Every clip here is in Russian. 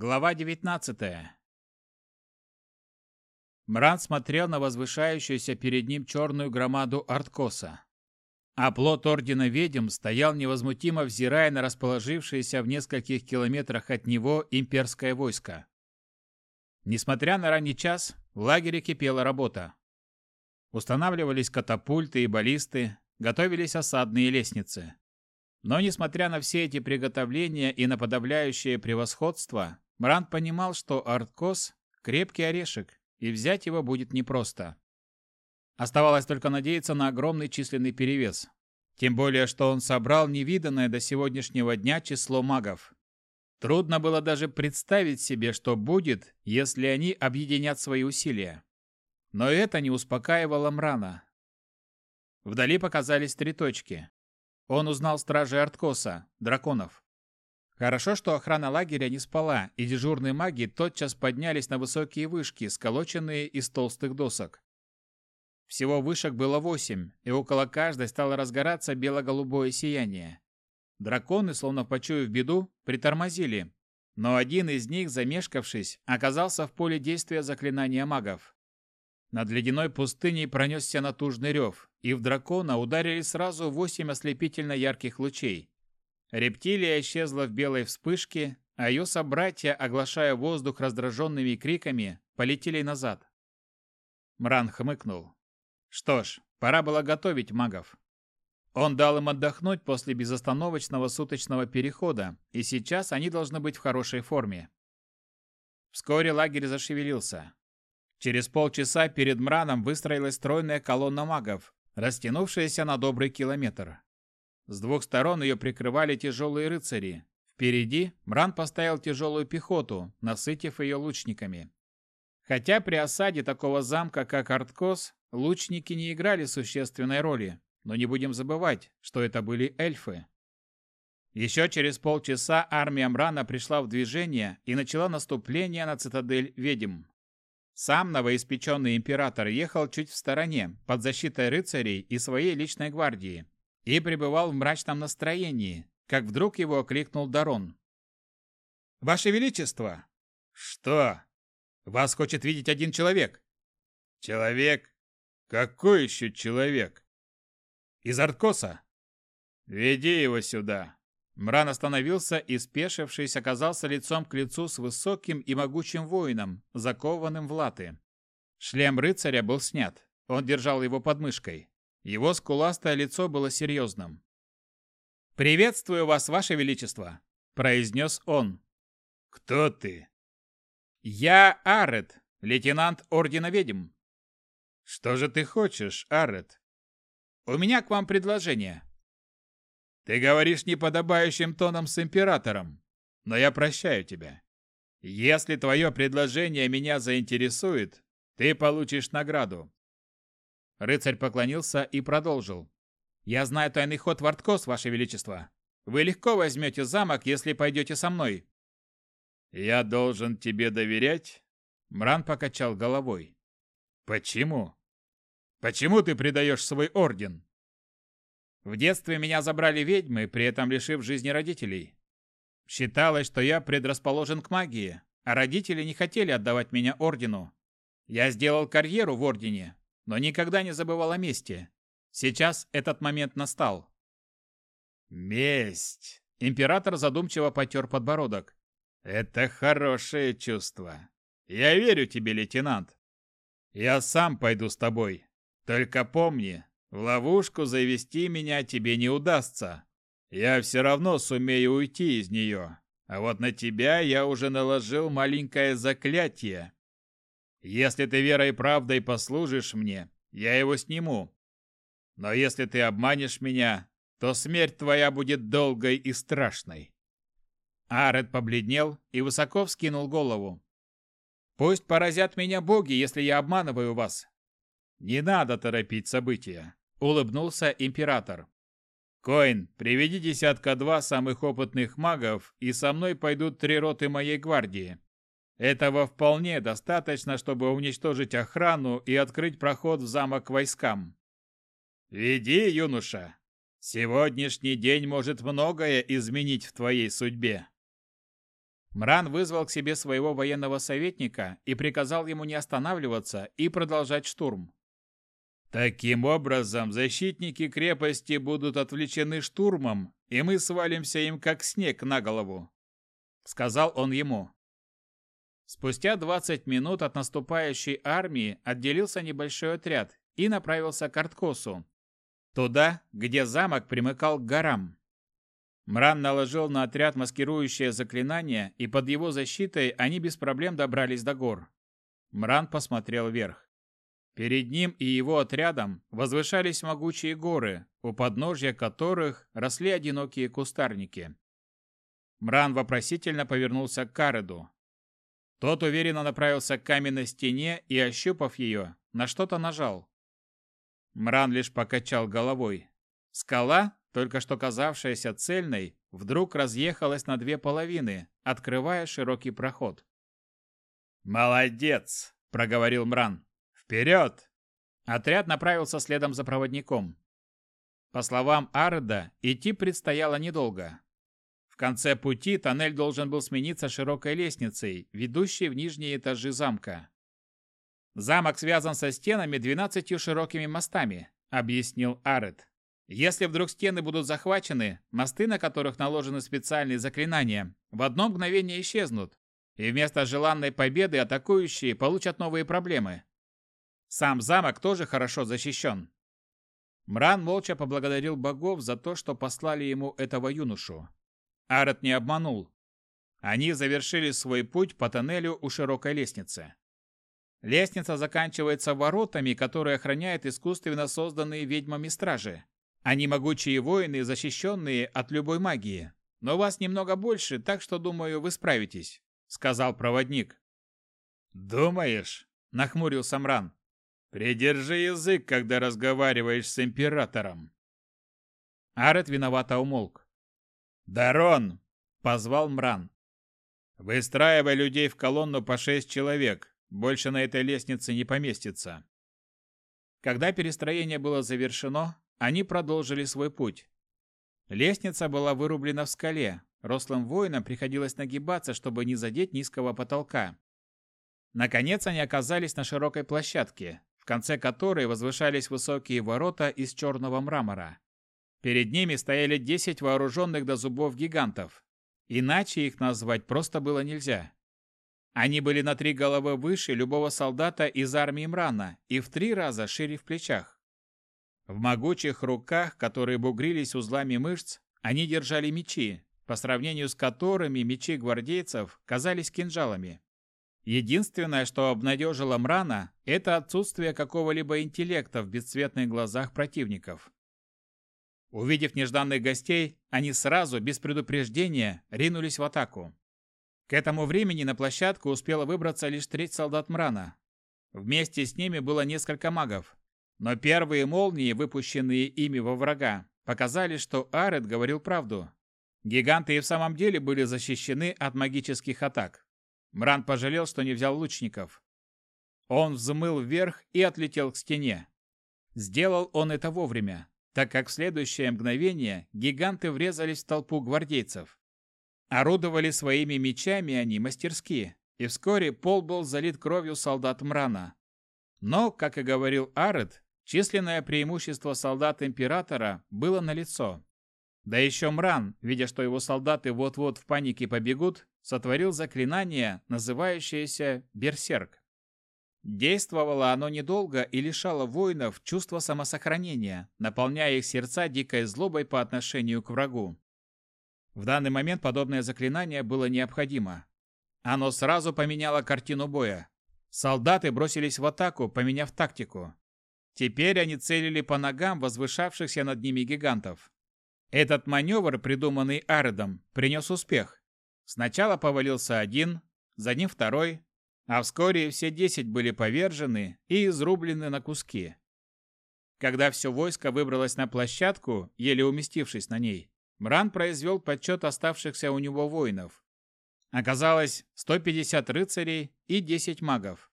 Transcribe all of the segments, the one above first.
Глава 19 Мран смотрел на возвышающуюся перед ним черную громаду Арткоса. А плот Ордена Ведьм стоял невозмутимо взирая на расположившееся в нескольких километрах от него имперское войско. Несмотря на ранний час, в лагере кипела работа. Устанавливались катапульты и баллисты, готовились осадные лестницы. Но несмотря на все эти приготовления и на подавляющее превосходство, Мран понимал, что Арткос – крепкий орешек, и взять его будет непросто. Оставалось только надеяться на огромный численный перевес. Тем более, что он собрал невиданное до сегодняшнего дня число магов. Трудно было даже представить себе, что будет, если они объединят свои усилия. Но это не успокаивало Мрана. Вдали показались три точки. Он узнал стражи Арткоса, драконов. Хорошо, что охрана лагеря не спала, и дежурные маги тотчас поднялись на высокие вышки, сколоченные из толстых досок. Всего вышек было восемь, и около каждой стало разгораться бело-голубое сияние. Драконы, словно почуяв беду, притормозили, но один из них, замешкавшись, оказался в поле действия заклинания магов. Над ледяной пустыней пронесся натужный рев, и в дракона ударили сразу восемь ослепительно ярких лучей. Рептилия исчезла в белой вспышке, а ее собратья, оглашая воздух раздраженными криками, полетели назад. Мран хмыкнул. Что ж, пора было готовить магов. Он дал им отдохнуть после безостановочного суточного перехода, и сейчас они должны быть в хорошей форме. Вскоре лагерь зашевелился. Через полчаса перед Мраном выстроилась стройная колонна магов, растянувшаяся на добрый километр. С двух сторон ее прикрывали тяжелые рыцари. Впереди Мран поставил тяжелую пехоту, насытив ее лучниками. Хотя при осаде такого замка, как Арткос, Лучники не играли существенной роли, но не будем забывать, что это были эльфы. Еще через полчаса армия Мрана пришла в движение и начала наступление на цитадель ведьм. Сам новоиспеченный император ехал чуть в стороне, под защитой рыцарей и своей личной гвардии, и пребывал в мрачном настроении, как вдруг его окликнул Дарон. «Ваше Величество!» «Что?» «Вас хочет видеть один человек». «Человек? Какой еще человек? Из Арткоса. Веди его сюда. Мран остановился и, спешившись, оказался лицом к лицу с высоким и могучим воином, закованным в латы. Шлем рыцаря был снят. Он держал его под мышкой. Его скуластое лицо было серьезным. «Приветствую вас, ваше величество!» – произнес он. «Кто ты?» «Я Арет, лейтенант Ордена Ведьм. «Что же ты хочешь, Аррет?» «У меня к вам предложение». «Ты говоришь неподобающим тоном с императором, но я прощаю тебя. Если твое предложение меня заинтересует, ты получишь награду». Рыцарь поклонился и продолжил. «Я знаю тайный ход в Арткос, Ваше Величество. Вы легко возьмете замок, если пойдете со мной». «Я должен тебе доверять?» Мран покачал головой. «Почему?» Почему ты предаешь свой орден? В детстве меня забрали ведьмы, при этом лишив жизни родителей. Считалось, что я предрасположен к магии, а родители не хотели отдавать меня ордену. Я сделал карьеру в ордене, но никогда не забывал о мести. Сейчас этот момент настал. Месть. Император задумчиво потер подбородок. Это хорошее чувство. Я верю тебе, лейтенант. Я сам пойду с тобой. Только помни, в ловушку завести меня тебе не удастся. Я все равно сумею уйти из нее. А вот на тебя я уже наложил маленькое заклятие. Если ты верой и правдой послужишь мне, я его сниму. Но если ты обманешь меня, то смерть твоя будет долгой и страшной. Аред побледнел и высоко вскинул голову. Пусть поразят меня боги, если я обманываю вас. «Не надо торопить события», — улыбнулся император. «Коин, приведи десятка-два самых опытных магов, и со мной пойдут три роты моей гвардии. Этого вполне достаточно, чтобы уничтожить охрану и открыть проход в замок войскам. Веди, юноша. Сегодняшний день может многое изменить в твоей судьбе». Мран вызвал к себе своего военного советника и приказал ему не останавливаться и продолжать штурм. Таким образом, защитники крепости будут отвлечены штурмом, и мы свалимся им как снег на голову, сказал он ему. Спустя 20 минут от наступающей армии отделился небольшой отряд и направился к Арткосу, туда, где замок примыкал к горам. Мран наложил на отряд маскирующее заклинание, и под его защитой они без проблем добрались до гор. Мран посмотрел вверх. Перед ним и его отрядом возвышались могучие горы, у подножья которых росли одинокие кустарники. Мран вопросительно повернулся к Кареду. Тот уверенно направился к каменной стене и, ощупав ее, на что-то нажал. Мран лишь покачал головой. Скала, только что казавшаяся цельной, вдруг разъехалась на две половины, открывая широкий проход. «Молодец!» – проговорил Мран. «Вперед!» Отряд направился следом за проводником. По словам Арда, идти предстояло недолго. Конце пути тоннель должен был смениться широкой лестницей, ведущей в нижние этажи замка. «Замок связан со стенами двенадцатью широкими мостами», — объяснил Аред. «Если вдруг стены будут захвачены, мосты, на которых наложены специальные заклинания, в одно мгновение исчезнут, и вместо желанной победы атакующие получат новые проблемы. Сам замок тоже хорошо защищен. Мран молча поблагодарил богов за то, что послали ему этого юношу. Арат не обманул. Они завершили свой путь по тоннелю у широкой лестницы. Лестница заканчивается воротами, которые охраняют искусственно созданные ведьмами стражи. Они могучие воины, защищенные от любой магии. Но вас немного больше, так что, думаю, вы справитесь», — сказал проводник. «Думаешь?» — нахмурился Мран. Придержи язык, когда разговариваешь с императором. Арет виновато умолк. «Дарон!» — позвал Мран. «Выстраивай людей в колонну по шесть человек. Больше на этой лестнице не поместится». Когда перестроение было завершено, они продолжили свой путь. Лестница была вырублена в скале. Рослым воинам приходилось нагибаться, чтобы не задеть низкого потолка. Наконец они оказались на широкой площадке, конце которой возвышались высокие ворота из черного мрамора. Перед ними стояли десять вооруженных до зубов гигантов. Иначе их назвать просто было нельзя. Они были на три головы выше любого солдата из армии Мрана и в три раза шире в плечах. В могучих руках, которые бугрились узлами мышц, они держали мечи, по сравнению с которыми мечи гвардейцев казались кинжалами. Единственное, что обнадежило Мрана, это отсутствие какого-либо интеллекта в бесцветных глазах противников. Увидев нежданных гостей, они сразу, без предупреждения, ринулись в атаку. К этому времени на площадку успела выбраться лишь треть солдат Мрана. Вместе с ними было несколько магов. Но первые молнии, выпущенные ими во врага, показали, что Арет говорил правду. Гиганты и в самом деле были защищены от магических атак. Мран пожалел, что не взял лучников. Он взмыл вверх и отлетел к стене. Сделал он это вовремя, так как в следующее мгновение гиганты врезались в толпу гвардейцев. Орудовали своими мечами они мастерски, и вскоре пол был залит кровью солдат Мрана. Но, как и говорил Аред, численное преимущество солдат Императора было налицо. Да еще Мран, видя, что его солдаты вот-вот в панике побегут, сотворил заклинание, называющееся «Берсерк». Действовало оно недолго и лишало воинов чувства самосохранения, наполняя их сердца дикой злобой по отношению к врагу. В данный момент подобное заклинание было необходимо. Оно сразу поменяло картину боя. Солдаты бросились в атаку, поменяв тактику. Теперь они целили по ногам возвышавшихся над ними гигантов. Этот маневр, придуманный Ардом, принес успех. Сначала повалился один, за ним второй, а вскоре все десять были повержены и изрублены на куски. Когда все войско выбралось на площадку, еле уместившись на ней, Мран произвел подсчет оставшихся у него воинов. Оказалось 150 рыцарей и 10 магов.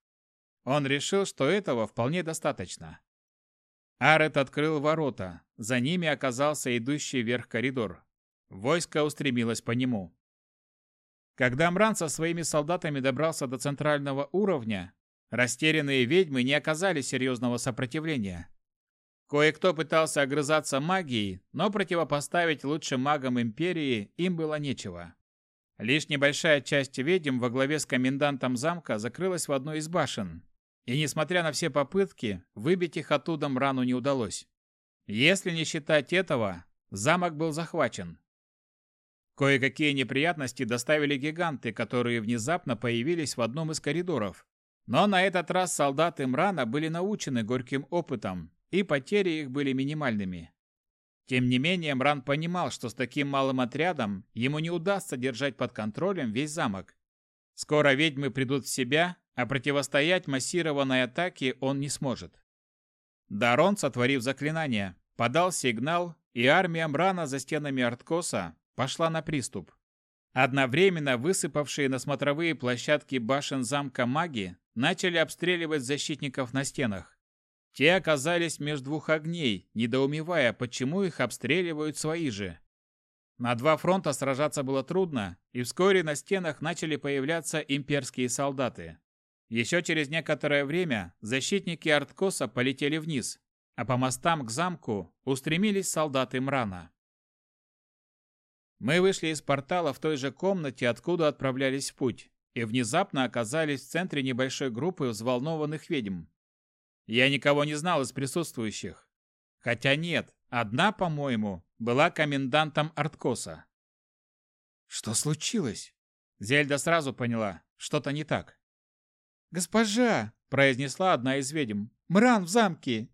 Он решил, что этого вполне достаточно. Арет открыл ворота. За ними оказался идущий вверх коридор. Войско устремилось по нему. Когда Мран со своими солдатами добрался до центрального уровня, растерянные ведьмы не оказали серьезного сопротивления. Кое-кто пытался огрызаться магией, но противопоставить лучшим магам Империи им было нечего. Лишь небольшая часть ведьм во главе с комендантом замка закрылась в одной из башен, и, несмотря на все попытки, выбить их оттуда Мрану не удалось. Если не считать этого, замок был захвачен. Кое-какие неприятности доставили гиганты, которые внезапно появились в одном из коридоров. Но на этот раз солдаты Мрана были научены горьким опытом, и потери их были минимальными. Тем не менее, Мран понимал, что с таким малым отрядом ему не удастся держать под контролем весь замок. Скоро ведьмы придут в себя, а противостоять массированной атаке он не сможет. Дарон, сотворив заклинание, подал сигнал, и армия Мрана за стенами Арткоса пошла на приступ. Одновременно высыпавшие на смотровые площадки башен замка маги начали обстреливать защитников на стенах. Те оказались между двух огней, недоумевая, почему их обстреливают свои же. На два фронта сражаться было трудно, и вскоре на стенах начали появляться имперские солдаты. Еще через некоторое время защитники Арткоса полетели вниз, а по мостам к замку устремились солдаты Мрана. Мы вышли из портала в той же комнате, откуда отправлялись в путь, и внезапно оказались в центре небольшой группы взволнованных ведьм. Я никого не знал из присутствующих. Хотя нет, одна, по-моему, была комендантом Арткоса. Что случилось? Зельда сразу поняла, что-то не так. «Госпожа!» – произнесла одна из ведьм. «Мран в замке!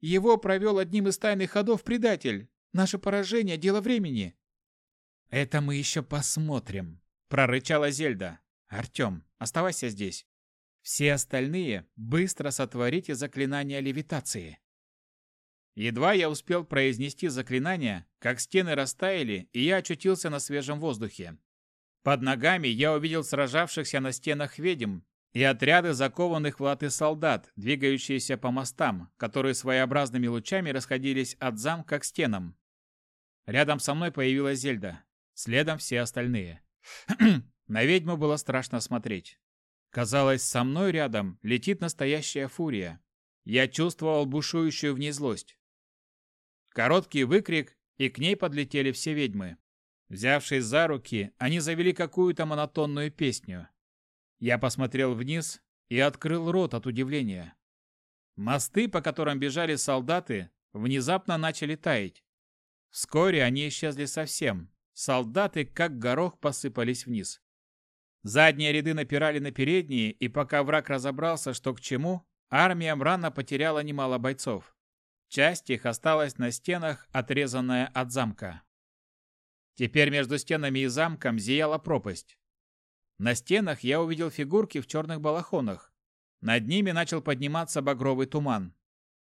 Его провел одним из тайных ходов предатель. Наше поражение – дело времени». «Это мы еще посмотрим», – прорычала Зельда. «Артем, оставайся здесь. Все остальные быстро сотворите заклинание левитации. Едва я успел произнести заклинание, как стены растаяли, и я очутился на свежем воздухе. Под ногами я увидел сражавшихся на стенах ведьм и отряды закованных в латы солдат, двигающиеся по мостам, которые своеобразными лучами расходились от замка к стенам. Рядом со мной появилась Зельда, следом все остальные. на ведьму было страшно смотреть. Казалось, со мной рядом летит настоящая фурия. Я чувствовал бушующую в ней злость. Короткий выкрик, и к ней подлетели все ведьмы. Взявшись за руки, они завели какую-то монотонную песню. Я посмотрел вниз и открыл рот от удивления. Мосты, по которым бежали солдаты, внезапно начали таять. Вскоре они исчезли совсем. Солдаты, как горох, посыпались вниз. Задние ряды напирали на передние, и пока враг разобрался, что к чему, армия Мрана потеряла немало бойцов. Часть их осталась на стенах, отрезанная от замка. Теперь между стенами и замком зияла пропасть. На стенах я увидел фигурки в черных балахонах. Над ними начал подниматься багровый туман.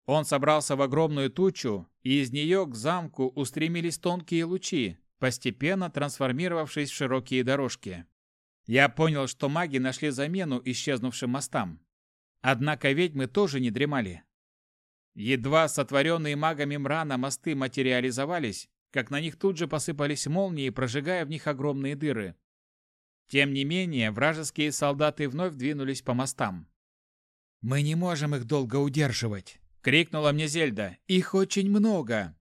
Он собрался в огромную тучу, и из нее к замку устремились тонкие лучи, постепенно трансформировавшись в широкие дорожки. Я понял, что маги нашли замену исчезнувшим мостам. Однако ведьмы тоже не дремали. Едва сотворенные магами мрана мосты материализовались, как на них тут же посыпались молнии, прожигая в них огромные дыры. Тем не менее, вражеские солдаты вновь двинулись по мостам. «Мы не можем их долго удерживать!» — крикнула мне Зельда. «Их очень много!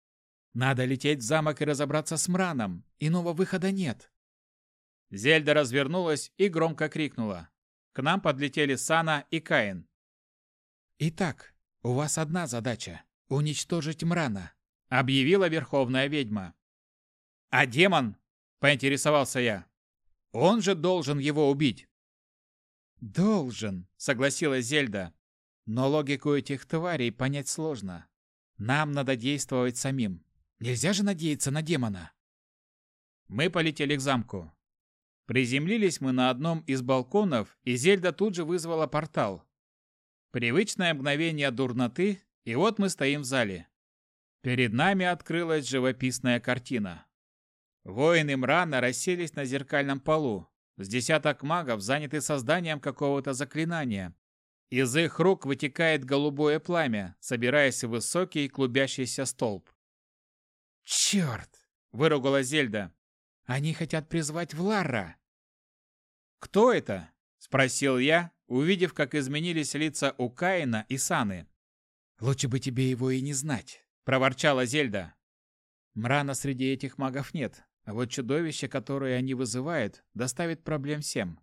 Надо лететь в замок и разобраться с Мраном, иного выхода нет!» Зельда развернулась и громко крикнула. К нам подлетели Сана и Каин. «Итак, у вас одна задача — уничтожить Мрана», — объявила Верховная Ведьма. «А демон?» — поинтересовался я. «Он же должен его убить». «Должен», — согласилась Зельда. «Но логику этих тварей понять сложно. Нам надо действовать самим. Нельзя же надеяться на демона». Мы полетели к замку. Приземлились мы на одном из балконов, и Зельда тут же вызвала портал. Привычное мгновение дурноты, и вот мы стоим в зале. Перед нами открылась живописная картина. Воины Мрана расселись на зеркальном полу. С десяток магов заняты созданием какого-то заклинания. Из их рук вытекает голубое пламя, собираясь в высокий клубящийся столб. «Черт!» – выругала Зельда. «Они хотят призвать Влара!» «Кто это?» – спросил я, увидев, как изменились лица у Каина и Саны. «Лучше бы тебе его и не знать», – проворчала Зельда. «Мрана среди этих магов нет, а вот чудовище, которое они вызывают, доставит проблем всем.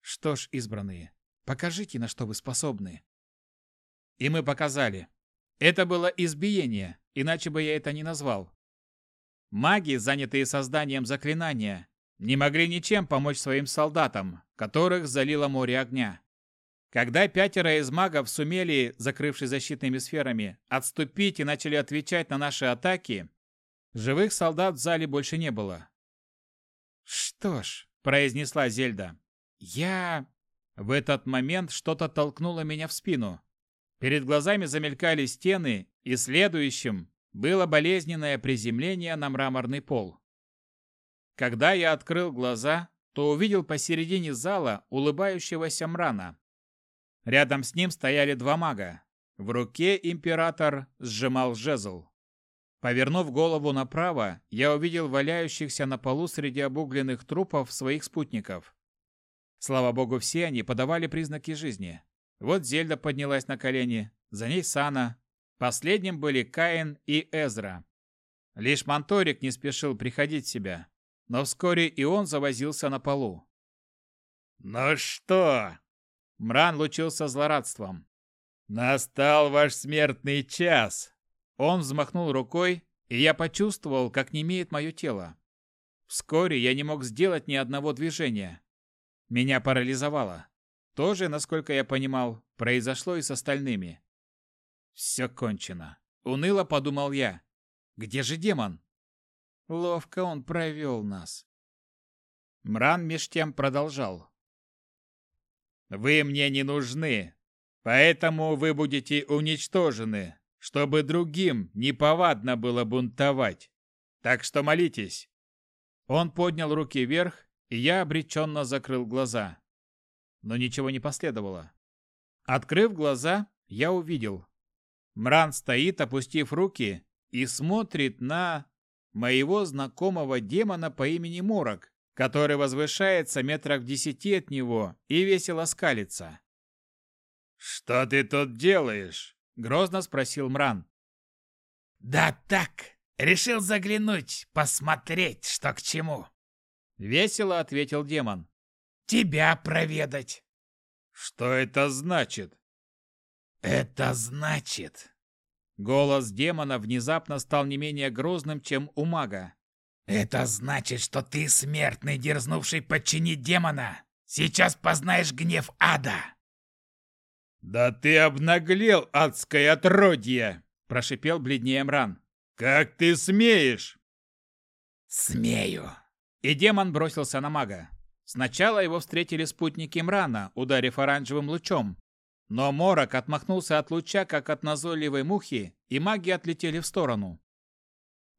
Что ж, избранные, покажите, на что вы способны». И мы показали. Это было избиение, иначе бы я это не назвал. Маги, занятые созданием заклинания, не могли ничем помочь своим солдатам, которых залило море огня. Когда пятеро из магов сумели, закрывшись защитными сферами, отступить и начали отвечать на наши атаки, живых солдат в зале больше не было. «Что ж», — произнесла Зельда, — «я...» В этот момент что-то толкнуло меня в спину. Перед глазами замелькали стены, и следующим было болезненное приземление на мраморный пол. Когда я открыл глаза, то увидел посередине зала улыбающегося Мрана. Рядом с ним стояли два мага. В руке император сжимал жезл. Повернув голову направо, я увидел валяющихся на полу среди обугленных трупов своих спутников. Слава богу, все они подавали признаки жизни. Вот Зельда поднялась на колени, за ней Сана. Последним были Каин и Эзра. Лишь Монторик не спешил приходить в себя но вскоре и он завозился на полу. «Ну что?» Мран лучился злорадством. «Настал ваш смертный час!» Он взмахнул рукой, и я почувствовал, как немеет мое тело. Вскоре я не мог сделать ни одного движения. Меня парализовало. То же, насколько я понимал, произошло и с остальными. Все кончено. Уныло подумал я. Где же демон? Ловко он провел нас. Мран меж тем продолжал. «Вы мне не нужны, поэтому вы будете уничтожены, чтобы другим неповадно было бунтовать. Так что молитесь». Он поднял руки вверх, и я обреченно закрыл глаза. Но ничего не последовало. Открыв глаза, я увидел. Мран стоит, опустив руки, и смотрит на моего знакомого демона по имени Морок, который возвышается метрах в десяти от него и весело скалится. «Что ты тут делаешь?» — грозно спросил Мран. «Да так, решил заглянуть, посмотреть, что к чему». Весело ответил демон. «Тебя проведать». «Что это значит?» «Это значит, Голос демона внезапно стал не менее грозным, чем у мага. «Это значит, что ты, смертный, дерзнувший подчинить демона, сейчас познаешь гнев ада!» «Да ты обнаглел, адское отродье!» – прошипел бледнее Мран. «Как ты смеешь?» «Смею!» И демон бросился на мага. Сначала его встретили спутники Мрана, ударив оранжевым лучом, но Морок отмахнулся от луча, как от назойливой мухи, и маги отлетели в сторону.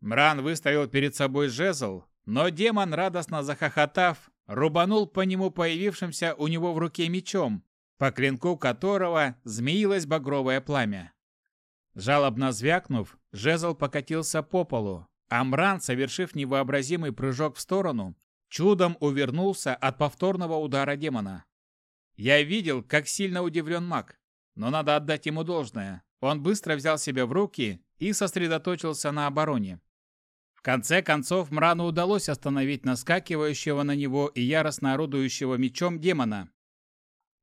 Мран выставил перед собой жезл, но демон, радостно захохотав, рубанул по нему появившимся у него в руке мечом, по клинку которого змеилось багровое пламя. Жалобно звякнув, жезл покатился по полу, а Мран, совершив невообразимый прыжок в сторону, чудом увернулся от повторного удара демона. Я видел, как сильно удивлен маг, но надо отдать ему должное. Он быстро взял себя в руки и сосредоточился на обороне. В конце концов Мрану удалось остановить наскакивающего на него и яростно орудующего мечом демона.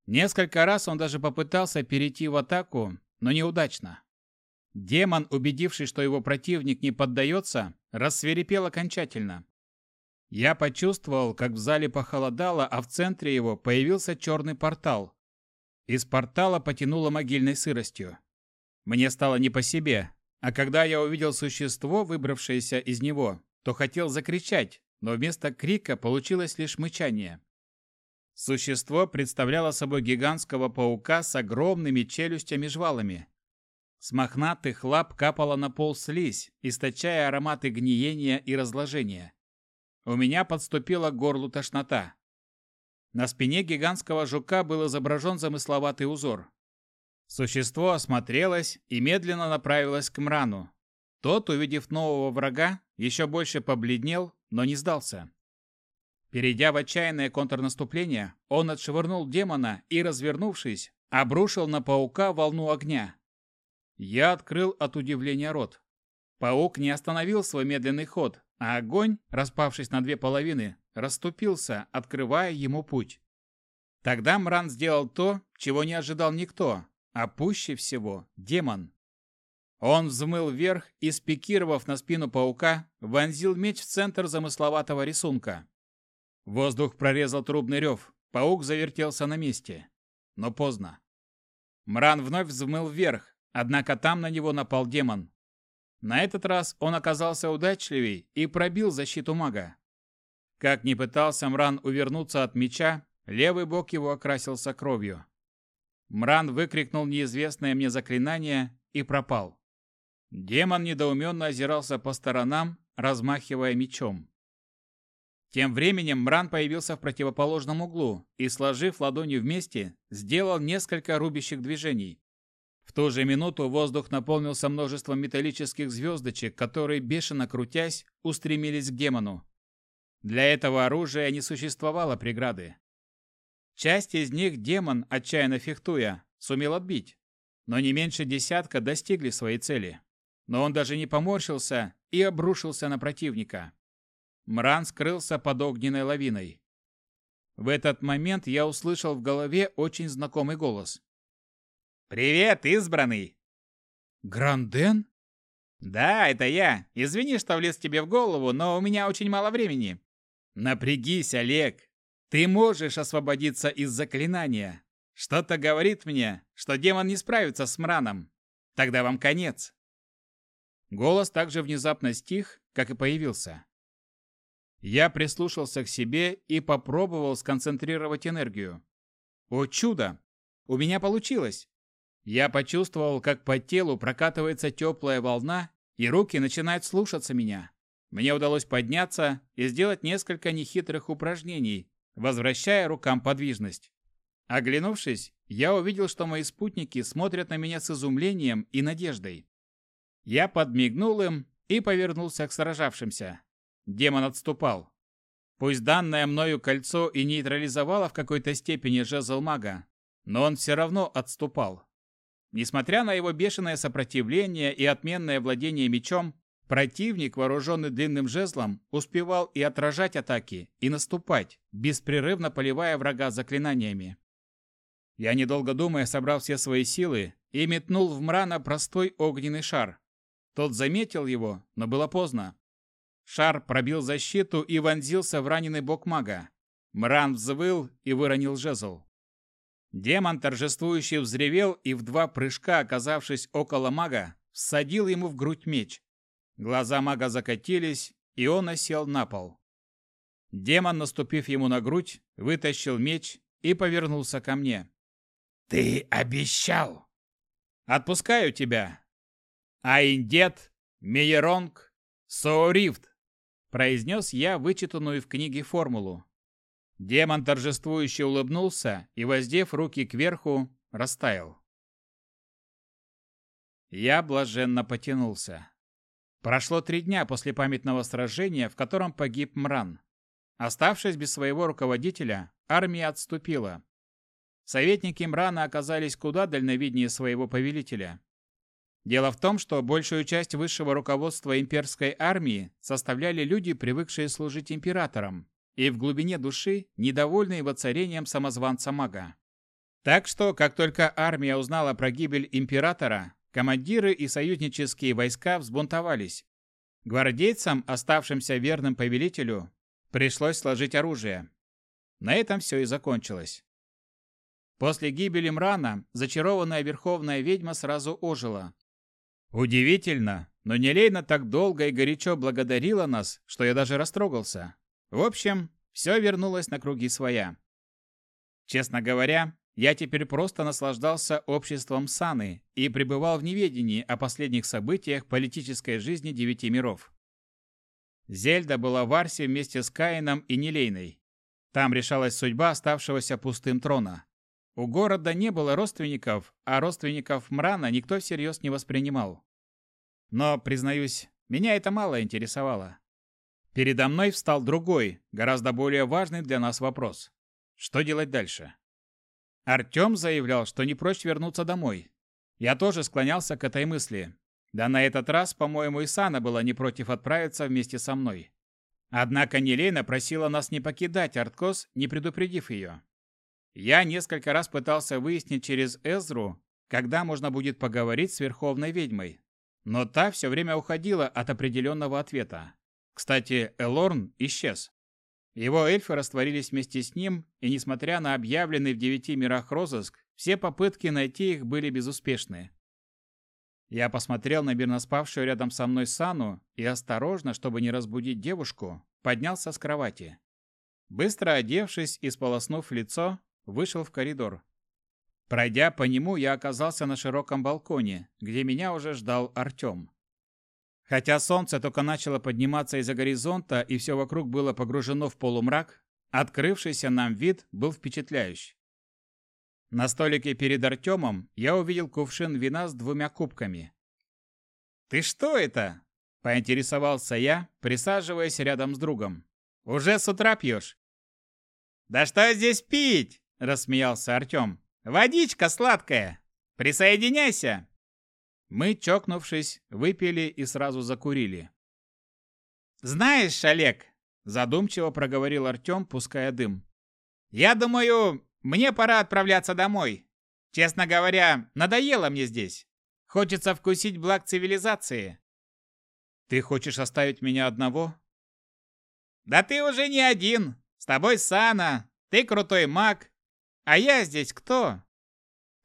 Несколько раз он даже попытался перейти в атаку, но неудачно. Демон, убедившись, что его противник не поддается, рассверепел окончательно. Я почувствовал, как в зале похолодало, а в центре его появился черный портал. Из портала потянуло могильной сыростью. Мне стало не по себе, а когда я увидел существо, выбравшееся из него, то хотел закричать, но вместо крика получилось лишь мычание. Существо представляло собой гигантского паука с огромными челюстями-жвалами. С мохнатых лап капала на пол слизь, источая ароматы гниения и разложения. У меня подступила к горлу тошнота. На спине гигантского жука был изображен замысловатый узор. Существо осмотрелось и медленно направилось к Мрану. Тот, увидев нового врага, еще больше побледнел, но не сдался. Перейдя в отчаянное контрнаступление, он отшвырнул демона и, развернувшись, обрушил на паука волну огня. Я открыл от удивления рот. Паук не остановил свой медленный ход, а огонь, распавшись на две половины, расступился, открывая ему путь. Тогда Мран сделал то, чего не ожидал никто, а пуще всего демон. Он взмыл вверх и, спикировав на спину паука, вонзил меч в центр замысловатого рисунка. Воздух прорезал трубный рев, паук завертелся на месте. Но поздно. Мран вновь взмыл вверх, однако там на него напал демон. На этот раз он оказался удачливей и пробил защиту мага. Как ни пытался Мран увернуться от меча, левый бок его окрасился кровью. Мран выкрикнул неизвестное мне заклинание и пропал. Демон недоуменно озирался по сторонам, размахивая мечом. Тем временем Мран появился в противоположном углу и, сложив ладони вместе, сделал несколько рубящих движений. В ту же минуту воздух наполнился множеством металлических звездочек, которые, бешено крутясь, устремились к демону. Для этого оружия не существовало преграды. Часть из них демон, отчаянно фехтуя, сумел отбить, но не меньше десятка достигли своей цели. Но он даже не поморщился и обрушился на противника. Мран скрылся под огненной лавиной. В этот момент я услышал в голове очень знакомый голос. «Привет, избранный!» «Гранден?» «Да, это я. Извини, что влез тебе в голову, но у меня очень мало времени». «Напрягись, Олег. Ты можешь освободиться из заклинания. Что-то говорит мне, что демон не справится с Мраном. Тогда вам конец. Голос также внезапно стих, как и появился. Я прислушался к себе и попробовал сконцентрировать энергию. О чудо! У меня получилось! Я почувствовал, как по телу прокатывается теплая волна, и руки начинают слушаться меня. Мне удалось подняться и сделать несколько нехитрых упражнений, возвращая рукам подвижность. Оглянувшись, я увидел, что мои спутники смотрят на меня с изумлением и надеждой. Я подмигнул им и повернулся к сражавшимся. Демон отступал. Пусть данное мною кольцо и нейтрализовало в какой-то степени жезл мага, но он все равно отступал. Несмотря на его бешеное сопротивление и отменное владение мечом, Противник, вооруженный длинным жезлом, успевал и отражать атаки, и наступать, беспрерывно поливая врага заклинаниями. Я, недолго думая, собрал все свои силы и метнул в Мрана простой огненный шар. Тот заметил его, но было поздно. Шар пробил защиту и вонзился в раненый бок мага. Мран взвыл и выронил жезл. Демон торжествующе взревел и в два прыжка, оказавшись около мага, всадил ему в грудь меч. Глаза мага закатились, и он осел на пол. Демон, наступив ему на грудь, вытащил меч и повернулся ко мне. «Ты обещал!» «Отпускаю тебя!» «Аиндет, Мейеронг, Соорифт!» произнес я вычитанную в книге формулу. Демон торжествующе улыбнулся и, воздев руки кверху, растаял. Я блаженно потянулся. Прошло три дня после памятного сражения, в котором погиб Мран. Оставшись без своего руководителя, армия отступила. Советники Мрана оказались куда дальновиднее своего повелителя. Дело в том, что большую часть высшего руководства имперской армии составляли люди, привыкшие служить императорам, и в глубине души недовольные воцарением самозванца-мага. Так что, как только армия узнала про гибель императора, командиры и союзнические войска взбунтовались. Гвардейцам, оставшимся верным повелителю, пришлось сложить оружие. На этом все и закончилось. После гибели Мрана зачарованная верховная ведьма сразу ожила. Удивительно, но Нелейна так долго и горячо благодарила нас, что я даже растрогался. В общем, все вернулось на круги своя. Честно говоря, я теперь просто наслаждался обществом Саны и пребывал в неведении о последних событиях политической жизни девяти миров. Зельда была в Арсе вместе с Каином и Нелейной. Там решалась судьба оставшегося пустым трона. У города не было родственников, а родственников Мрана никто всерьез не воспринимал. Но, признаюсь, меня это мало интересовало. Передо мной встал другой, гораздо более важный для нас вопрос. Что делать дальше? Артем заявлял, что не прочь вернуться домой. Я тоже склонялся к этой мысли. Да на этот раз, по-моему, и Сана была не против отправиться вместе со мной. Однако Нелейна просила нас не покидать Арткос, не предупредив ее. Я несколько раз пытался выяснить через Эзру, когда можно будет поговорить с Верховной Ведьмой, но та все время уходила от определенного ответа. Кстати, Элорн исчез. Его эльфы растворились вместе с ним, и несмотря на объявленный в девяти мирах розыск, все попытки найти их были безуспешны. Я посмотрел на мирно спавшую рядом со мной Сану и осторожно, чтобы не разбудить девушку, поднялся с кровати. Быстро одевшись и сполоснув лицо, вышел в коридор. Пройдя по нему, я оказался на широком балконе, где меня уже ждал Артем. Хотя солнце только начало подниматься из-за горизонта и все вокруг было погружено в полумрак, открывшийся нам вид был впечатляющий. На столике перед Артемом я увидел кувшин вина с двумя кубками. «Ты что это?» – поинтересовался я, присаживаясь рядом с другом. «Уже с утра пьешь?» «Да что здесь пить?» – рассмеялся Артем. «Водичка сладкая! Присоединяйся!» Мы, чокнувшись, выпили и сразу закурили. «Знаешь, Олег», – задумчиво проговорил Артем, пуская дым, «я думаю, мне пора отправляться домой. Честно говоря, надоело мне здесь. Хочется вкусить благ цивилизации». «Ты хочешь оставить меня одного?» «Да ты уже не один. С тобой Сана. Ты крутой маг. А я здесь кто?»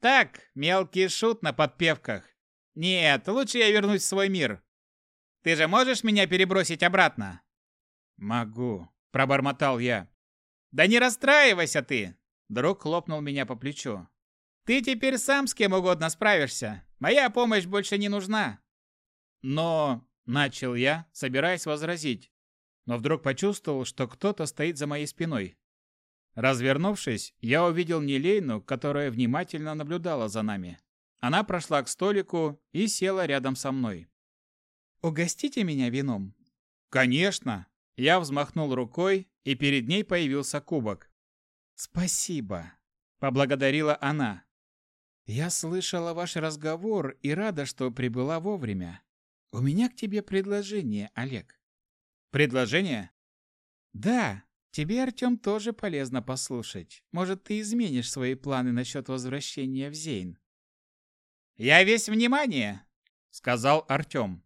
«Так, мелкий шут на подпевках. Нет, лучше я вернусь в свой мир. Ты же можешь меня перебросить обратно? Могу, пробормотал я. Да не расстраивайся ты. Друг хлопнул меня по плечу. Ты теперь сам с кем угодно справишься. Моя помощь больше не нужна. Но, начал я, собираясь возразить, но вдруг почувствовал, что кто-то стоит за моей спиной. Развернувшись, я увидел Нелейну, которая внимательно наблюдала за нами. Она прошла к столику и села рядом со мной. «Угостите меня вином?» «Конечно!» Я взмахнул рукой, и перед ней появился кубок. «Спасибо!» – поблагодарила она. «Я слышала ваш разговор и рада, что прибыла вовремя. У меня к тебе предложение, Олег». «Предложение?» «Да, тебе, Артем, тоже полезно послушать. Может, ты изменишь свои планы насчет возвращения в Зейн. «Я весь внимание», — сказал Артем.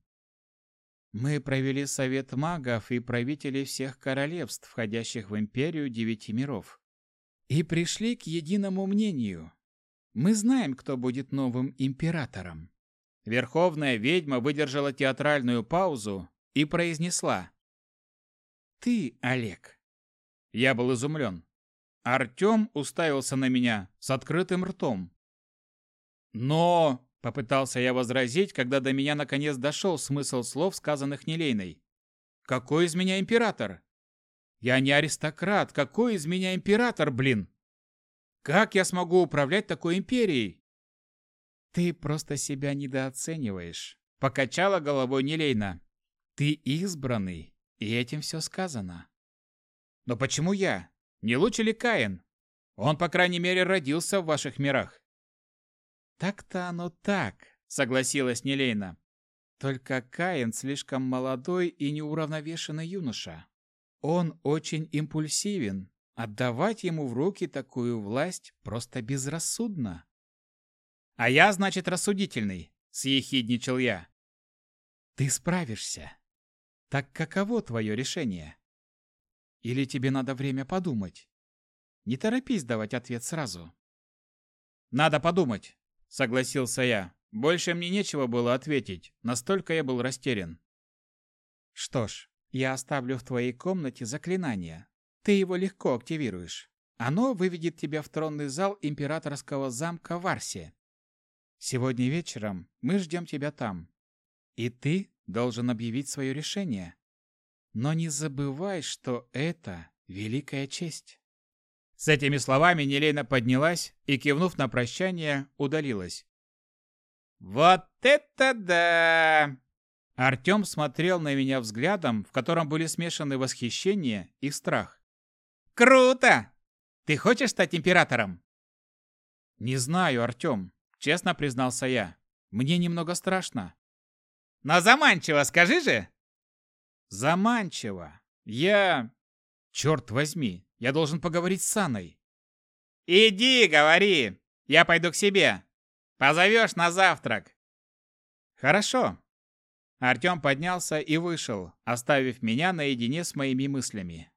Мы провели совет магов и правителей всех королевств, входящих в империю девяти миров, и пришли к единому мнению. Мы знаем, кто будет новым императором. Верховная ведьма выдержала театральную паузу и произнесла. «Ты, Олег». Я был изумлен. Артем уставился на меня с открытым ртом. «Но...» — попытался я возразить, когда до меня наконец дошел смысл слов, сказанных Нелейной. «Какой из меня император? Я не аристократ, какой из меня император, блин? Как я смогу управлять такой империей?» «Ты просто себя недооцениваешь», — покачала головой Нелейна. «Ты избранный, и этим все сказано». «Но почему я? Не лучше ли Каин? Он, по крайней мере, родился в ваших мирах». «Так-то оно так», — согласилась Нелейна. «Только Каин слишком молодой и неуравновешенный юноша. Он очень импульсивен. Отдавать ему в руки такую власть просто безрассудно». «А я, значит, рассудительный», — съехидничал я. «Ты справишься. Так каково твое решение? Или тебе надо время подумать? Не торопись давать ответ сразу». «Надо подумать. — согласился я. Больше мне нечего было ответить, настолько я был растерян. «Что ж, я оставлю в твоей комнате заклинание. Ты его легко активируешь. Оно выведет тебя в тронный зал императорского замка в Арсе. Сегодня вечером мы ждем тебя там. И ты должен объявить свое решение. Но не забывай, что это великая честь». С этими словами Нелейна поднялась и, кивнув на прощание, удалилась. «Вот это да!» Артем смотрел на меня взглядом, в котором были смешаны восхищение и страх. «Круто! Ты хочешь стать императором?» «Не знаю, Артем», — честно признался я. «Мне немного страшно». «Но заманчиво, скажи же!» «Заманчиво. Я... Черт возьми, я должен поговорить с Анной». «Иди, говори. Я пойду к себе. Позовешь на завтрак». «Хорошо». Артем поднялся и вышел, оставив меня наедине с моими мыслями.